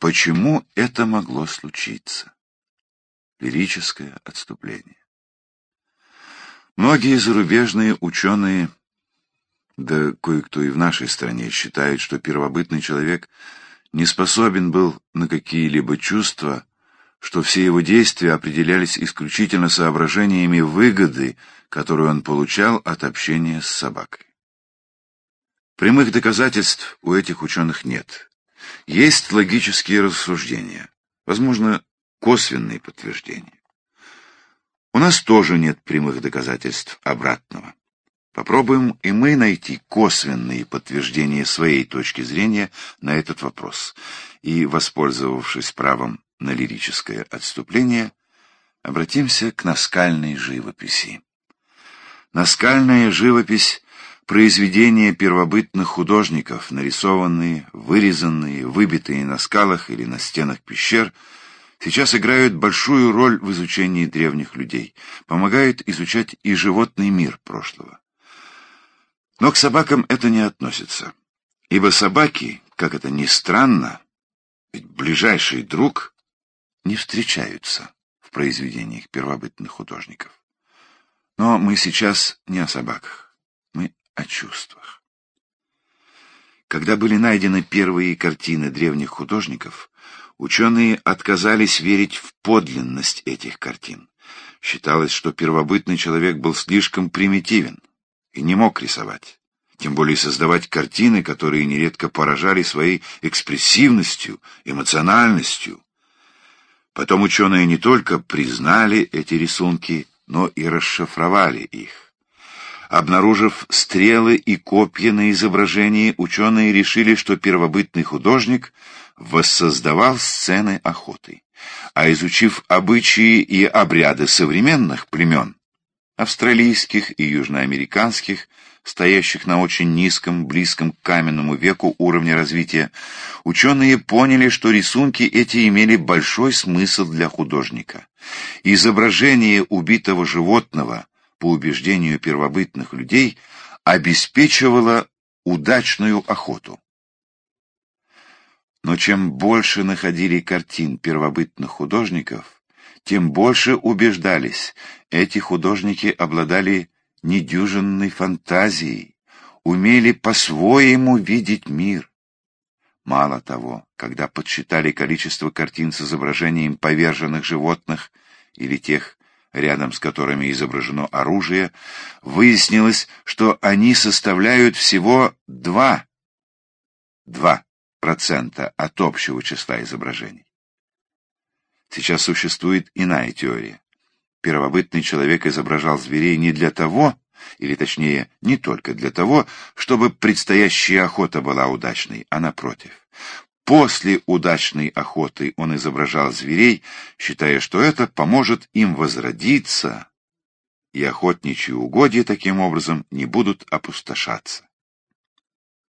почему это могло случиться. Лирическое отступление. Многие зарубежные ученые, да кое-кто и в нашей стране, считают, что первобытный человек не способен был на какие-либо чувства, что все его действия определялись исключительно соображениями выгоды, которую он получал от общения с собакой. Прямых доказательств у этих ученых нет. Есть логические рассуждения, возможно, косвенные подтверждения. У нас тоже нет прямых доказательств обратного. Попробуем и мы найти косвенные подтверждения своей точки зрения на этот вопрос и, воспользовавшись правом на лирическое отступление, обратимся к наскальной живописи. Наскальная живопись — произведения первобытных художников, нарисованные, вырезанные, выбитые на скалах или на стенах пещер, сейчас играют большую роль в изучении древних людей, помогают изучать и животный мир прошлого. Но к собакам это не относится, ибо собаки, как это ни странно, ведь ближайший друг не встречаются в произведениях первобытных художников. Но мы сейчас не о собаках, о чувствах. Когда были найдены первые картины древних художников, ученые отказались верить в подлинность этих картин. Считалось, что первобытный человек был слишком примитивен и не мог рисовать, тем более создавать картины, которые нередко поражали своей экспрессивностью, эмоциональностью, Потом ученые не только признали эти рисунки, но и расшифровали их. Обнаружив стрелы и копья на изображении, ученые решили, что первобытный художник воссоздавал сцены охоты. А изучив обычаи и обряды современных племен, австралийских и южноамериканских, стоящих на очень низком, близком к каменному веку уровне развития, ученые поняли, что рисунки эти имели большой смысл для художника. Изображение убитого животного, по убеждению первобытных людей, обеспечивало удачную охоту. Но чем больше находили картин первобытных художников, тем больше убеждались, эти художники обладали недюжинной фантазией, умели по-своему видеть мир. Мало того, когда подсчитали количество картин с изображением поверженных животных или тех, рядом с которыми изображено оружие, выяснилось, что они составляют всего 2, 2% от общего числа изображений. Сейчас существует иная теория первобытный человек изображал зверей не для того, или точнее, не только для того, чтобы предстоящая охота была удачной, а напротив. После удачной охоты он изображал зверей, считая, что это поможет им возродиться, и охотничьи угодья таким образом не будут опустошаться.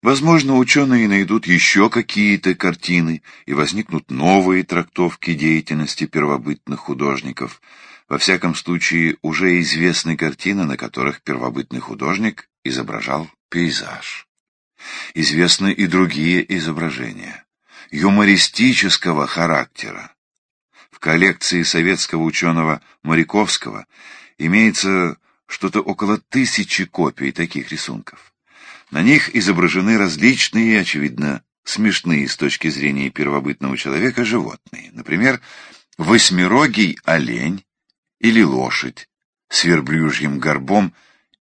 Возможно, ученые найдут еще какие-то картины, и возникнут новые трактовки деятельности первобытных художников — во всяком случае, уже известны картины, на которых первобытный художник изображал пейзаж. Известны и другие изображения, юмористического характера. В коллекции советского ученого Моряковского имеется что-то около тысячи копий таких рисунков. На них изображены различные, очевидно, смешные с точки зрения первобытного человека животные. Например, восьмирогий олень или лошадь с верблюжьим горбом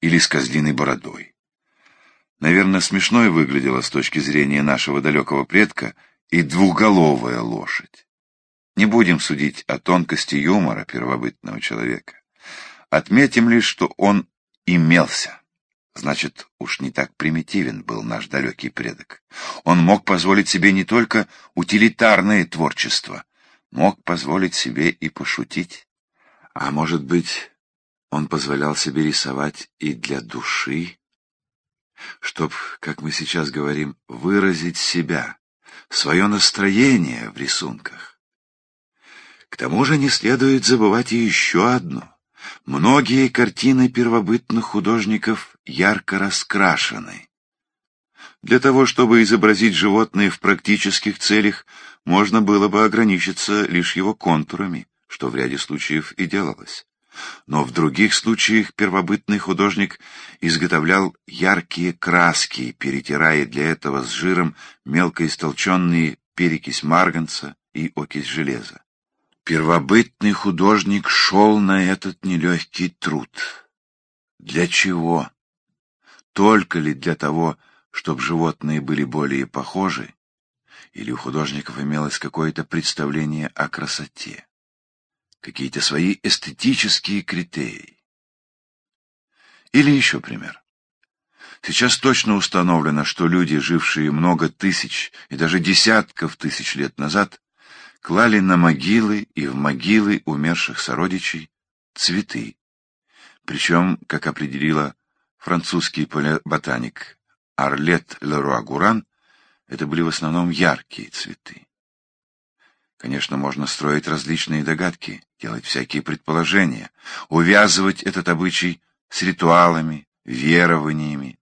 или с козлиной бородой. Наверное, смешной выглядела с точки зрения нашего далекого предка и двухголовая лошадь. Не будем судить о тонкости юмора первобытного человека. Отметим лишь, что он имелся. Значит, уж не так примитивен был наш далекий предок. Он мог позволить себе не только утилитарное творчество, мог позволить себе и пошутить. А может быть, он позволял себе рисовать и для души, чтоб, как мы сейчас говорим, выразить себя, свое настроение в рисунках. К тому же не следует забывать и еще одно. Многие картины первобытных художников ярко раскрашены. Для того, чтобы изобразить животное в практических целях, можно было бы ограничиться лишь его контурами, что в ряде случаев и делалось. Но в других случаях первобытный художник изготовлял яркие краски, перетирая для этого с жиром мелко истолченные перекись марганца и окись железа. Первобытный художник шел на этот нелегкий труд. Для чего? Только ли для того, чтобы животные были более похожи? Или у художников имелось какое-то представление о красоте? Какие-то свои эстетические критерии? Или еще пример. Сейчас точно установлено, что люди, жившие много тысяч и даже десятков тысяч лет назад, клали на могилы и в могилы умерших сородичей цветы. Причем, как определила французский ботаник Арлет Леруа-Гуран, это были в основном яркие цветы. Конечно, можно строить различные догадки, делать всякие предположения, увязывать этот обычай с ритуалами, верованиями,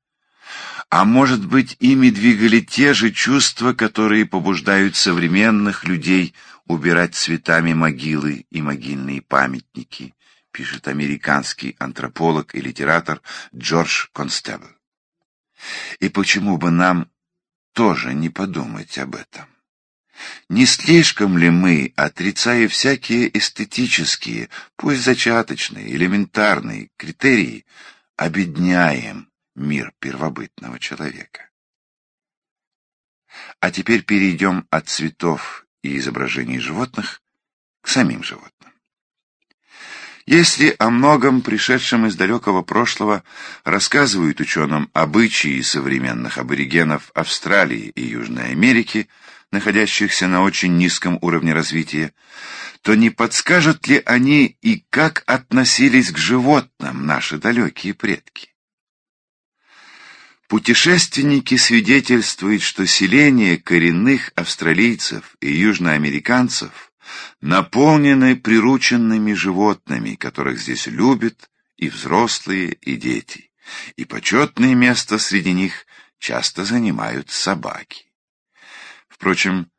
а может быть, ими двигали те же чувства, которые побуждают современных людей убирать цветами могилы и могильные памятники, пишет американский антрополог и литератор Джордж Констебл. И почему бы нам тоже не подумать об этом? Не слишком ли мы, отрицая всякие эстетические, пусть зачаточные, элементарные критерии, обедняем мир первобытного человека. А теперь перейдем от цветов и изображений животных к самим животным. Если о многом пришедшем из далекого прошлого рассказывают ученым обычаи современных аборигенов Австралии и Южной Америки, находящихся на очень низком уровне развития, то не подскажут ли они и как относились к животным наши далекие предки? Путешественники свидетельствуют, что селения коренных австралийцев и южноамериканцев наполнены прирученными животными, которых здесь любят и взрослые, и дети, и почетное место среди них часто занимают собаки. Впрочем,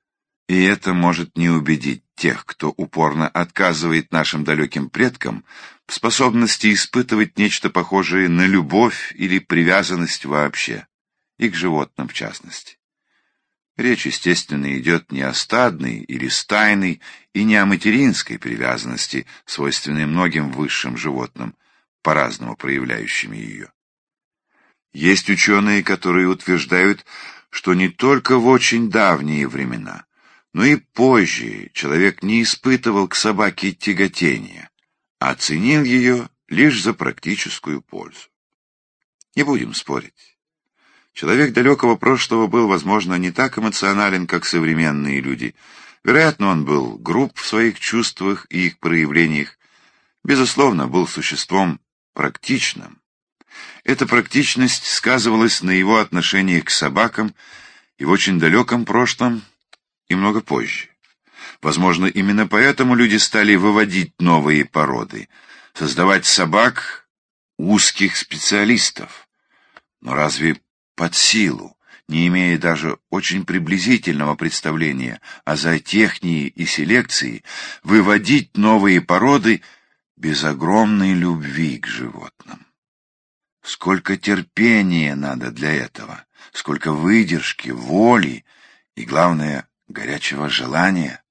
и это может не убедить тех, кто упорно отказывает нашим далеким предкам в способности испытывать нечто похожее на любовь или привязанность вообще, и к животным в частности. Речь, естественно, идет не о стадной или стайной и не о материнской привязанности, свойственной многим высшим животным, по-разному проявляющими ее. Есть ученые, которые утверждают, что не только в очень давние времена, но и позже человек не испытывал к собаке тяготения, а ценил ее лишь за практическую пользу. Не будем спорить. Человек далекого прошлого был, возможно, не так эмоционален, как современные люди. Вероятно, он был груб в своих чувствах и их проявлениях. Безусловно, был существом практичным. Эта практичность сказывалась на его отношении к собакам и в очень далеком прошлом и много позже. Возможно, именно поэтому люди стали выводить новые породы, создавать собак узких специалистов. Но разве под силу, не имея даже очень приблизительного представления о зоотехнии и селекции, выводить новые породы без огромной любви к животным? Сколько терпения надо для этого, сколько выдержки, воли и, главное, горячего желания.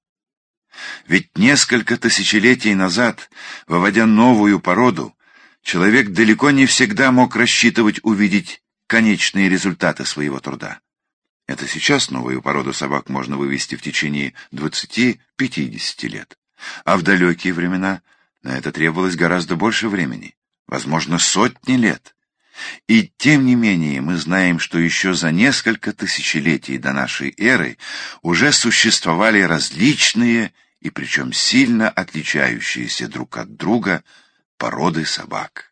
Ведь несколько тысячелетий назад, выводя новую породу, человек далеко не всегда мог рассчитывать увидеть конечные результаты своего труда. Это сейчас новую породу собак можно вывести в течение 20-50 лет. А в далекие времена на это требовалось гораздо больше времени, возможно, сотни лет. И тем не менее мы знаем, что еще за несколько тысячелетий до нашей эры уже существовали различные и причем сильно отличающиеся друг от друга породы собак.